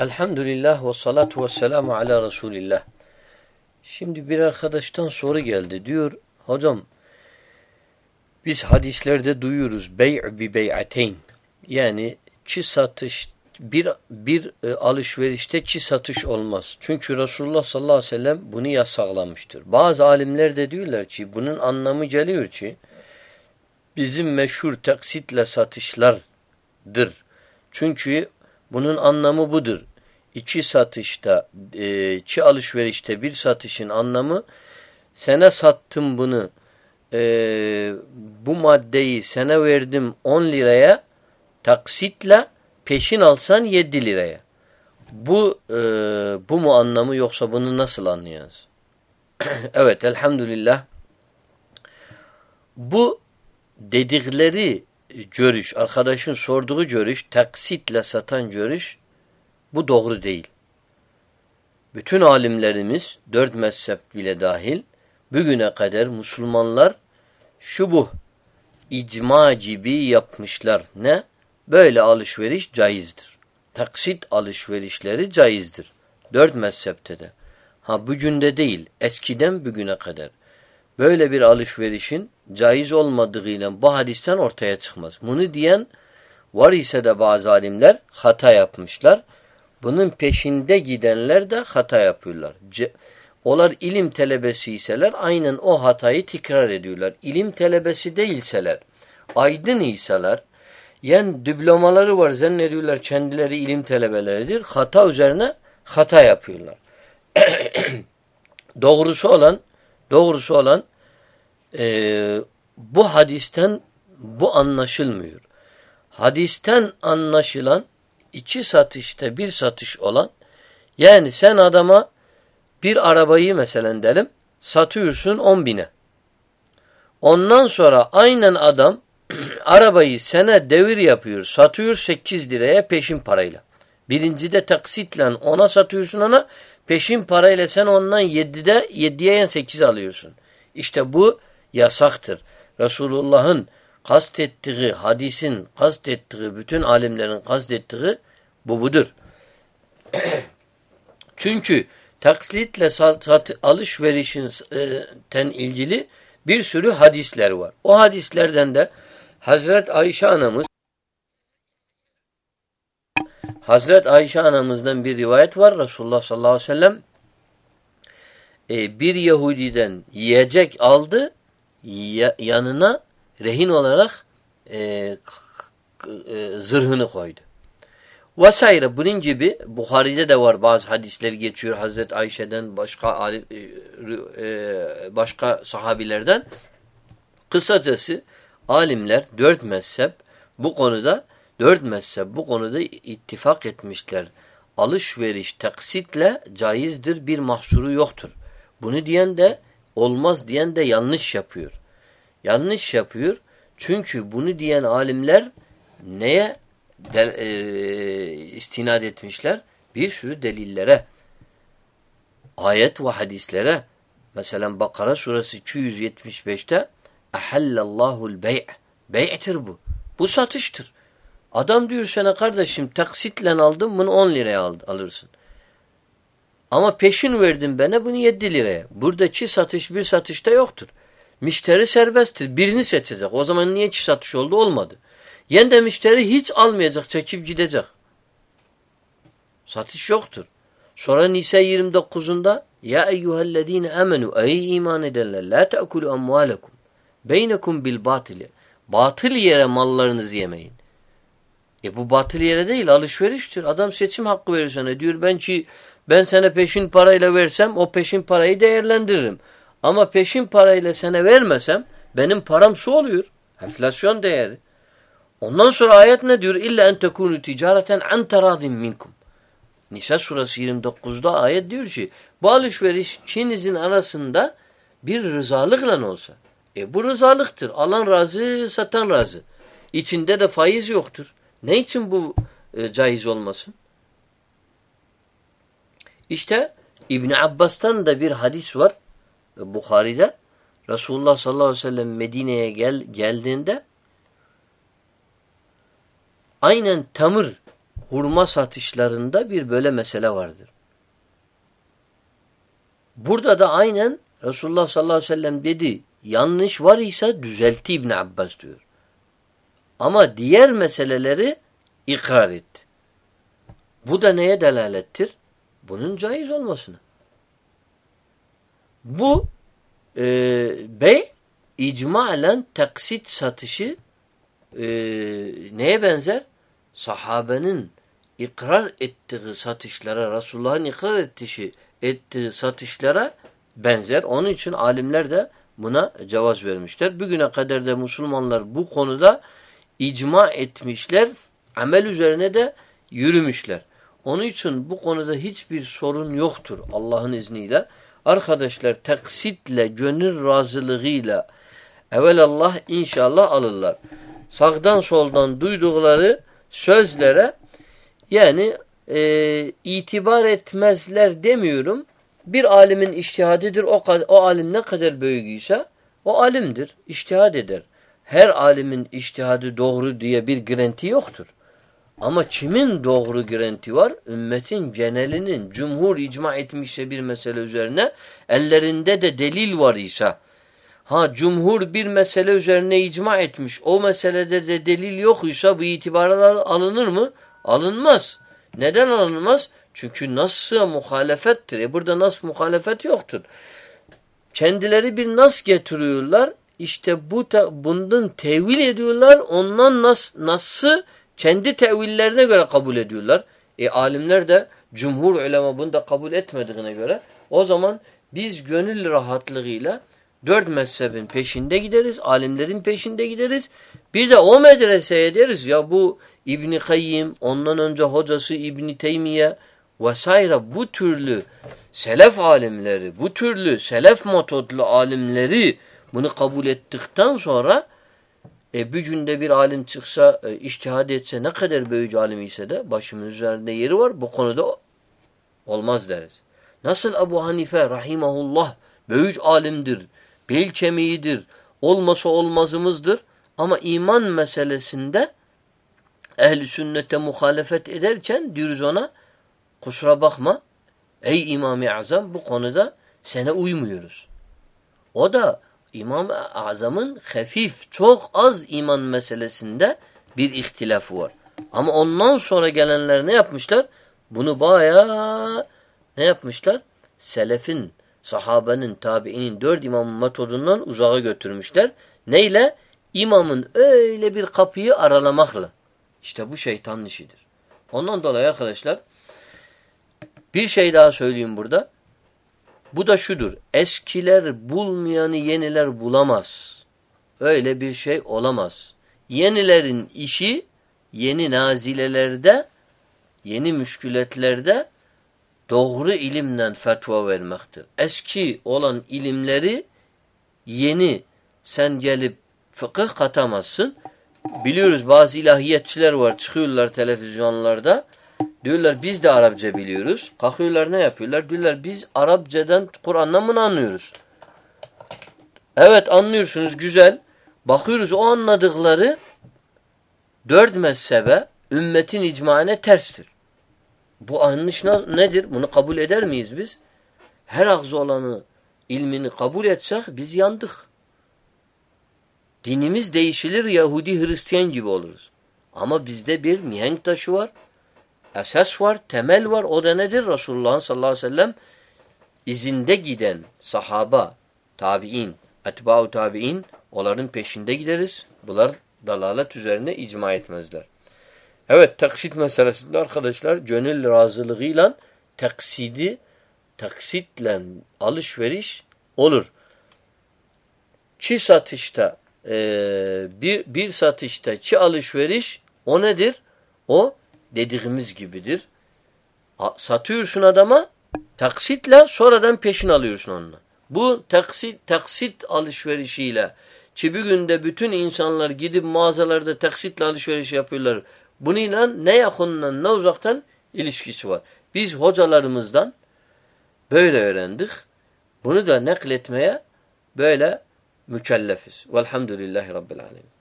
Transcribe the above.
Elhamdülillah ve salatu ve selamu ala Resulillah. Şimdi bir arkadaştan soru geldi. Diyor hocam biz hadislerde duyuyoruz bey' bi bey'ateyn. Yani çi satış bir bir e, alışverişte çi satış olmaz. Çünkü Resulullah sallallahu aleyhi ve sellem bunu yasaklamıştır. Bazı alimler de diyorlar ki bunun anlamı geliyor ki bizim meşhur taksitle satışlardır. Çünkü bunun anlamı budur. İki satışta, e, iki alışverişte bir satışın anlamı sene sattım bunu, e, bu maddeyi sene verdim 10 liraya, taksitle peşin alsan 7 liraya. Bu e, bu mu anlamı yoksa bunu nasıl anlayacağız? evet elhamdülillah. Bu dedikleri görüş, arkadaşın sorduğu görüş, taksitle satan görüş bu doğru değil. Bütün alimlerimiz, dört mezhep bile dahil, bugüne kadar Müslümanlar şu bu icma gibi yapmışlar. Ne? Böyle alışveriş caizdir. Taksit alışverişleri caizdir. Dört mezhepte de. Ha bugün de değil, eskiden bugüne kadar. Böyle bir alışverişin caiz olmadığıyla bu hadisten ortaya çıkmaz. Bunu diyen var ise de bazı alimler hata yapmışlar. Bunun peşinde gidenler de hata yapıyorlar. Ce Olar ilim telebesi iseler aynen o hatayı tekrar ediyorlar. İlim telebesi değilseler, aydın iseler, yani diplomaları var zannediyorlar kendileri ilim telebeleridir. Hata üzerine hata yapıyorlar. doğrusu olan doğrusu olan e, bu hadisten bu anlaşılmıyor. Hadisten anlaşılan iki satışta bir satış olan yani sen adama bir arabayı mesela derim satıyorsun on bine. Ondan sonra aynen adam arabayı sene devir yapıyor satıyor sekiz liraya peşin parayla. Birinci de taksitle ona satıyorsun ona peşin parayla sen ondan yedide yediye sekiz alıyorsun. İşte bu yasaktır. Resulullah'ın kastettiği, hadisin kastettiği, bütün alimlerin kastettiği bu budur. Çünkü taksitle sat, sat, alışverişin e, ilgili bir sürü hadisler var. O hadislerden de Hazret Ayşe anamız Hazret Ayşe anamızdan bir rivayet var. Resulullah sallallahu aleyhi ve sellem e, bir Yahudiden yiyecek aldı ya, yanına rehin olarak e, e, zırhını koydu. Vesaire bunun gibi Bukhari'de de var bazı hadisler geçiyor Hazreti Ayşe'den başka e, e, başka sahabilerden. Kısacası alimler dört mezhep bu konuda dört mezhep bu konuda ittifak etmişler. Alışveriş taksitle caizdir bir mahsuru yoktur. Bunu diyen de olmaz diyen de yanlış yapıyor. Yanlış yapıyor. Çünkü bunu diyen alimler neye del, e, istinad etmişler? Bir sürü delillere. Ayet ve hadislere. Mesela Bakara suresi 275'te Ahallallahul bey' bey'tir bu. Bu satıştır. Adam diyor sana kardeşim taksitle aldım bunu 10 liraya al, alırsın. Ama peşin verdin bana bunu 7 liraya. Burada çi satış bir satışta yoktur. Müşteri serbesttir. Birini seçecek. O zaman niye çi satış oldu? Olmadı. Yen de müşteri hiç almayacak. Çekip gidecek. Satış yoktur. Sonra Nisa 29'unda Ya eyyühellezine amenu ey iman edenler la te'kulu amvalekum beynekum bil batili batıl yere mallarınızı yemeyin. E bu batıl yere değil alışveriştir. Adam seçim hakkı verir sana. Diyor ben ki ben sana peşin parayla versem o peşin parayı değerlendiririm. Ama peşin parayla sana vermesem benim param su oluyor. Enflasyon değeri. Ondan sonra ayet ne diyor? İlla en tekunu ticareten an teradin minkum. Nisa suresi 29'da ayet diyor ki bu alışveriş Çin'izin arasında bir rızalıkla olsa. E bu rızalıktır. Alan razı, satan razı. İçinde de faiz yoktur. Ne için bu e, caiz olmasın? İşte İbni Abbas'tan da bir hadis var. E, Bukhari'de. Resulullah sallallahu aleyhi ve sellem Medine'ye gel, geldiğinde aynen tamır hurma satışlarında bir böyle mesele vardır. Burada da aynen Resulullah sallallahu aleyhi ve sellem dedi yanlış var ise düzeltti İbn Abbas diyor. Ama diğer meseleleri ikrar etti. Bu da neye delalettir? Bunun caiz olmasına. Bu e, bey icmalen taksit satışı e, neye benzer? Sahabenin ikrar ettiği satışlara, Resulullah'ın ikrar ettiği, ettiği satışlara benzer. Onun için alimler de buna cevaz vermişler. Bugüne kadar da Müslümanlar bu konuda icma etmişler. Amel üzerine de yürümüşler. Onun için bu konuda hiçbir sorun yoktur Allah'ın izniyle. Arkadaşlar taksitle, gönül razılığıyla Allah inşallah alırlar. Sağdan soldan duydukları sözlere yani e, itibar etmezler demiyorum. Bir alimin iştihadidir. O, o alim ne kadar büyüğüyse o alimdir. İştihad eder. Her alimin iştihadı doğru diye bir garanti yoktur. Ama kimin doğru garanti var? Ümmetin genelinin cumhur icma etmişse bir mesele üzerine ellerinde de delil var ise ha cumhur bir mesele üzerine icma etmiş o meselede de delil yok ise bu itibara alınır mı? Alınmaz. Neden alınmaz? Çünkü nasıl muhalefettir. E burada nasıl muhalefet yoktur. Kendileri bir nas getiriyorlar. İşte bu bundan tevil ediyorlar. Ondan nas, nasıl kendi tevillerine göre kabul ediyorlar. E alimler de cumhur ulema bunu da kabul etmediğine göre o zaman biz gönül rahatlığıyla dört mezhebin peşinde gideriz. Alimlerin peşinde gideriz. Bir de o medreseye deriz ya bu İbni Kayyim ondan önce hocası İbni Teymiye vesaire bu türlü selef alimleri, bu türlü selef metodlu alimleri bunu kabul ettikten sonra e, bir günde bir alim çıksa, e, iştihad etse ne kadar büyücü alim ise de başımın üzerinde yeri var. Bu konuda olmaz deriz. Nasıl Ebu Hanife rahimahullah büyük alimdir, bel kemiğidir, olmasa olmazımızdır. Ama iman meselesinde ehli sünnete muhalefet ederken diyoruz ona kusura bakma ey İmam-ı Azam bu konuda sana uymuyoruz. O da İmam-ı Azam'ın hafif, çok az iman meselesinde bir ihtilafı var. Ama ondan sonra gelenler ne yapmışlar? Bunu bayağı ne yapmışlar? Selefin, sahabenin, tabiinin, dört imamın metodundan uzağa götürmüşler. Neyle? İmamın öyle bir kapıyı aralamakla. İşte bu şeytanın işidir. Ondan dolayı arkadaşlar bir şey daha söyleyeyim burada. Bu da şudur. Eskiler bulmayanı yeniler bulamaz. Öyle bir şey olamaz. Yenilerin işi yeni nazilelerde, yeni müşkületlerde doğru ilimden fetva vermektir. Eski olan ilimleri yeni sen gelip fıkıh katamazsın. Biliyoruz bazı ilahiyetçiler var çıkıyorlar televizyonlarda. Diyorlar biz de Arapça biliyoruz. Kalkıyorlar ne yapıyorlar? Diyorlar biz Arapçadan Kur'an'dan bunu anlıyoruz. Evet anlıyorsunuz güzel. Bakıyoruz o anladıkları dört mezhebe ümmetin icmaine terstir. Bu anlayış nedir? Bunu kabul eder miyiz biz? Her ağzı olanı ilmini kabul etsek biz yandık. Dinimiz değişilir Yahudi Hristiyan gibi oluruz. Ama bizde bir mihenk taşı var esas var, temel var. O da nedir? Resulullah sallallahu aleyhi ve sellem izinde giden sahaba, tabi'in, etba'u tabi'in onların peşinde gideriz. Bunlar dalalet üzerine icma etmezler. Evet taksit meselesinde arkadaşlar gönül razılığıyla taksidi taksitle alışveriş olur. Çi satışta e, bir, bir satışta çi alışveriş o nedir? O dediğimiz gibidir. Satıyorsun adama taksitle sonradan peşin alıyorsun onunla. Bu taksit, taksit alışverişiyle ki günde bütün insanlar gidip mağazalarda taksitle alışveriş yapıyorlar. Bununla ne yakından ne uzaktan ilişkisi var. Biz hocalarımızdan böyle öğrendik. Bunu da nakletmeye böyle mükellefiz. Velhamdülillahi Rabbil Alemin.